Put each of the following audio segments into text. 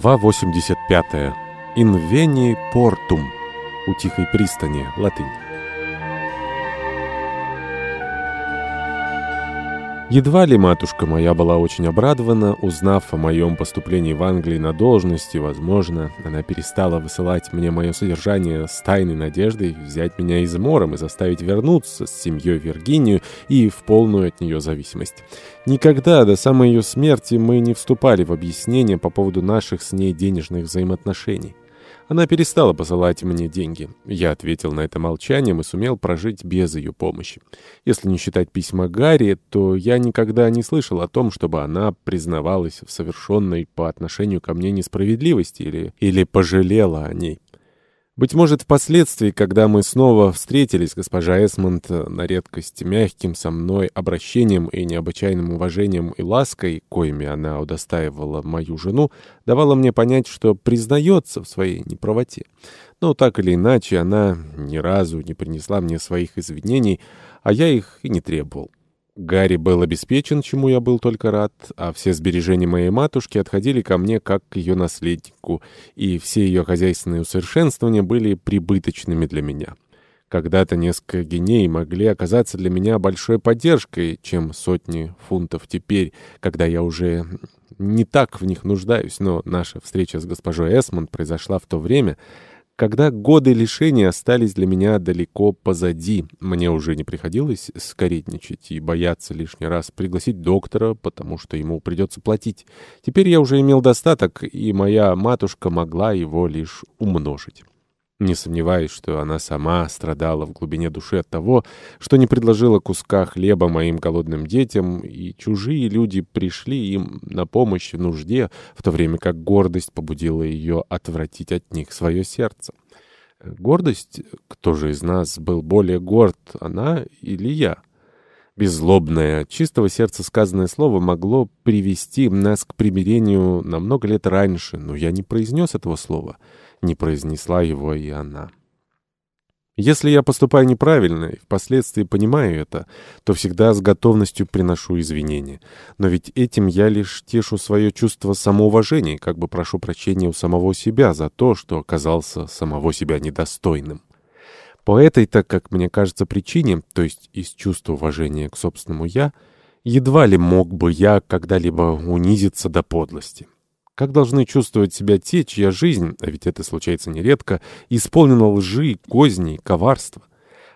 Глава 85. «In veni portum» у тихой пристани, латынь. Едва ли матушка моя была очень обрадована, узнав о моем поступлении в Англии на должности, возможно, она перестала высылать мне мое содержание с тайной надеждой взять меня измором и заставить вернуться с семьей в Виргинию и в полную от нее зависимость. Никогда до самой ее смерти мы не вступали в объяснение по поводу наших с ней денежных взаимоотношений. Она перестала посылать мне деньги. Я ответил на это молчанием и сумел прожить без ее помощи. Если не считать письма Гарри, то я никогда не слышал о том, чтобы она признавалась в совершенной по отношению ко мне несправедливости или, или пожалела о ней. Быть может, впоследствии, когда мы снова встретились, госпожа Эсмонд на редкость мягким со мной обращением и необычайным уважением и лаской, коими она удостаивала мою жену, давала мне понять, что признается в своей неправоте. Но так или иначе, она ни разу не принесла мне своих извинений, а я их и не требовал. Гарри был обеспечен, чему я был только рад, а все сбережения моей матушки отходили ко мне как к ее наследнику, и все ее хозяйственные усовершенствования были прибыточными для меня. Когда-то несколько геней могли оказаться для меня большой поддержкой, чем сотни фунтов теперь, когда я уже не так в них нуждаюсь, но наша встреча с госпожой Эсмонд произошла в то время, когда годы лишения остались для меня далеко позади, мне уже не приходилось скоредничать и бояться лишний раз пригласить доктора, потому что ему придется платить. Теперь я уже имел достаток, и моя матушка могла его лишь умножить. Не сомневаюсь, что она сама страдала в глубине души от того, что не предложила куска хлеба моим голодным детям, и чужие люди пришли им на помощь в нужде, в то время как гордость побудила ее отвратить от них свое сердце. Гордость? Кто же из нас был более горд, она или я? Беззлобное, чистого сердца сказанное слово могло привести нас к примирению на много лет раньше, но я не произнес этого слова — не произнесла его и она. Если я поступаю неправильно и впоследствии понимаю это, то всегда с готовностью приношу извинения. Но ведь этим я лишь тешу свое чувство самоуважения, как бы прошу прощения у самого себя за то, что оказался самого себя недостойным. По этой-то, как мне кажется, причине, то есть из чувства уважения к собственному «я», едва ли мог бы я когда-либо унизиться до подлости. Как должны чувствовать себя те, чья жизнь, а ведь это случается нередко, исполнена лжи, козней, коварства?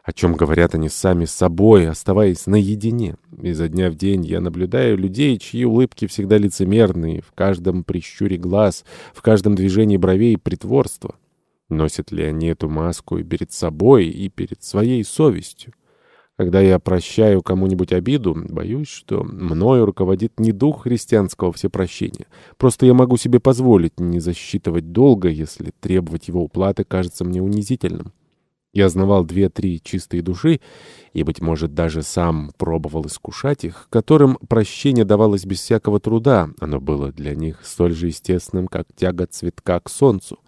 О чем говорят они сами с собой, оставаясь наедине. Изо дня в день я наблюдаю людей, чьи улыбки всегда лицемерные, в каждом прищуре глаз, в каждом движении бровей притворство. Носят ли они эту маску и перед собой, и перед своей совестью? Когда я прощаю кому-нибудь обиду, боюсь, что мною руководит не дух христианского всепрощения. Просто я могу себе позволить не засчитывать долго, если требовать его уплаты кажется мне унизительным. Я знавал две-три чистые души, и, быть может, даже сам пробовал искушать их, которым прощение давалось без всякого труда. Оно было для них столь же естественным, как тяга цветка к солнцу.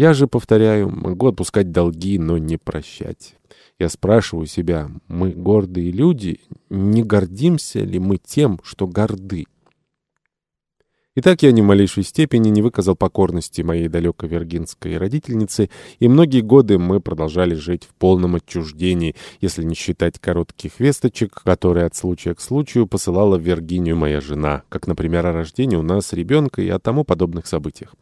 Я же, повторяю, могу отпускать долги, но не прощать. Я спрашиваю себя, мы гордые люди, не гордимся ли мы тем, что горды? Итак, я ни в малейшей степени не выказал покорности моей далекой виргинской родительнице, и многие годы мы продолжали жить в полном отчуждении, если не считать коротких весточек, которые от случая к случаю посылала в Виргинию моя жена, как, например, о рождении у нас ребенка и о тому подобных событиях.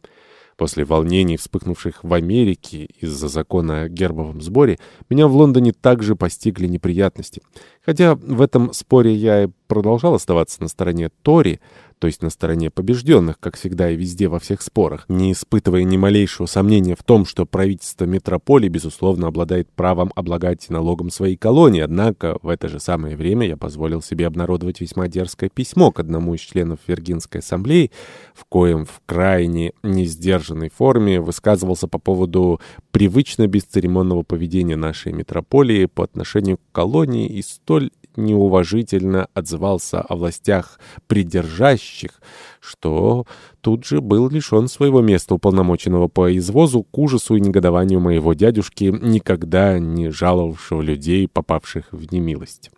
После волнений, вспыхнувших в Америке из-за закона о гербовом сборе, меня в Лондоне также постигли неприятности. Хотя в этом споре я и продолжал оставаться на стороне Тори, то есть на стороне побежденных, как всегда и везде во всех спорах, не испытывая ни малейшего сомнения в том, что правительство метрополии, безусловно, обладает правом облагать налогом своей колонии, однако в это же самое время я позволил себе обнародовать весьма дерзкое письмо к одному из членов Виргинской ассамблеи, в коем в крайне несдержанной форме высказывался по поводу привычно бесцеремонного поведения нашей метрополии по отношению к колонии и столь неуважительно отзывался о властях придержащих, что тут же был лишен своего места уполномоченного по извозу к ужасу и негодованию моего дядюшки, никогда не жаловавшего людей, попавших в немилость.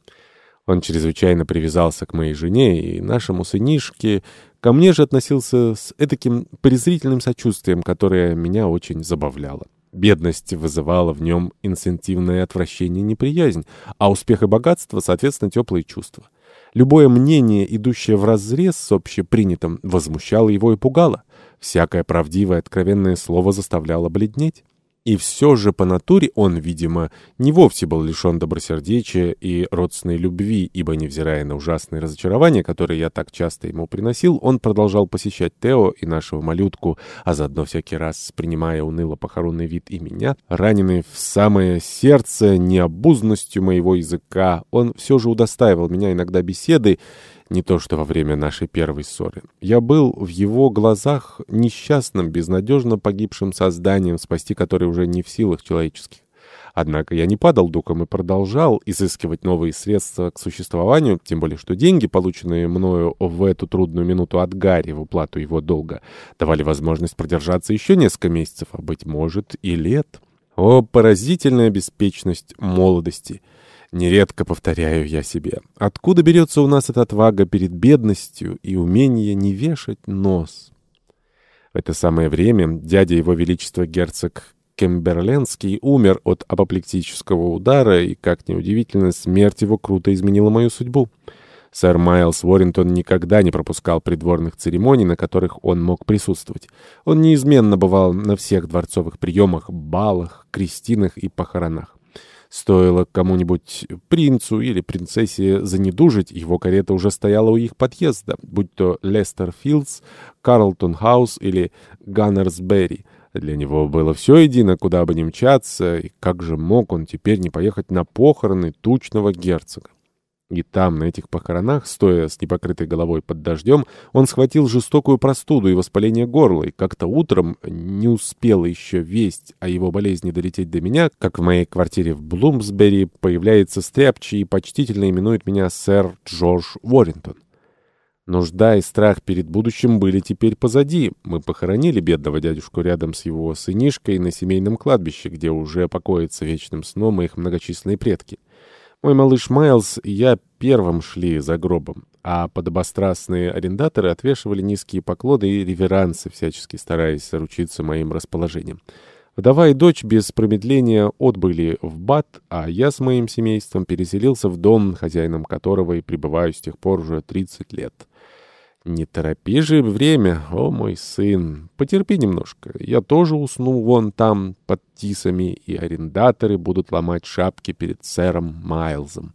Он чрезвычайно привязался к моей жене и нашему сынишке, Ко мне же относился с этаким презрительным сочувствием, которое меня очень забавляло. Бедность вызывала в нем инстинктивное отвращение и неприязнь, а успех и богатство, соответственно, теплые чувства. Любое мнение, идущее вразрез с общепринятым, возмущало его и пугало. Всякое правдивое, откровенное слово заставляло бледнеть. И все же по натуре он, видимо, не вовсе был лишен добросердечия и родственной любви, ибо, невзирая на ужасные разочарования, которые я так часто ему приносил, он продолжал посещать Тео и нашего малютку, а заодно всякий раз, принимая уныло похоронный вид и меня, раненый в самое сердце необузностью моего языка, он все же удостаивал меня иногда беседы, не то что во время нашей первой ссоры. Я был в его глазах несчастным, безнадежно погибшим созданием, спасти которое уже не в силах человеческих. Однако я не падал духом и продолжал изыскивать новые средства к существованию, тем более что деньги, полученные мною в эту трудную минуту от Гарри в уплату его долга, давали возможность продержаться еще несколько месяцев, а, быть может, и лет. О, поразительная беспечность молодости! Нередко повторяю я себе, откуда берется у нас эта отвага перед бедностью и умение не вешать нос? В это самое время дядя его величества герцог Кемберленский умер от апоплектического удара, и, как неудивительно, смерть его круто изменила мою судьбу. Сэр Майлз Уоррингтон никогда не пропускал придворных церемоний, на которых он мог присутствовать. Он неизменно бывал на всех дворцовых приемах, балах, крестинах и похоронах. Стоило кому-нибудь принцу или принцессе занедужить, его карета уже стояла у их подъезда, будь то Лестер Филдс, Карлтон Хаус или Ганнерсбери. Для него было все едино, куда бы ни мчаться, и как же мог он теперь не поехать на похороны тучного герцога. И там, на этих похоронах, стоя с непокрытой головой под дождем, он схватил жестокую простуду и воспаление горла, и как-то утром не успела еще весть о его болезни долететь до меня, как в моей квартире в Блумсбери появляется стряпчий и почтительно именует меня сэр Джордж Уоррингтон. Нужда и страх перед будущим были теперь позади. Мы похоронили бедного дядюшку рядом с его сынишкой на семейном кладбище, где уже покоятся вечным сном их многочисленные предки. Мой малыш Майлз и я первым шли за гробом, а подобострастные арендаторы отвешивали низкие поклоны и реверансы, всячески стараясь заручиться моим расположением. Вдова и дочь без промедления отбыли в Бат, а я с моим семейством переселился в дом, хозяином которого и пребываю с тех пор уже 30 лет. Не торопи же время, о мой сын, потерпи немножко. Я тоже усну вон там, под тисами, и арендаторы будут ломать шапки перед сэром Майлзом.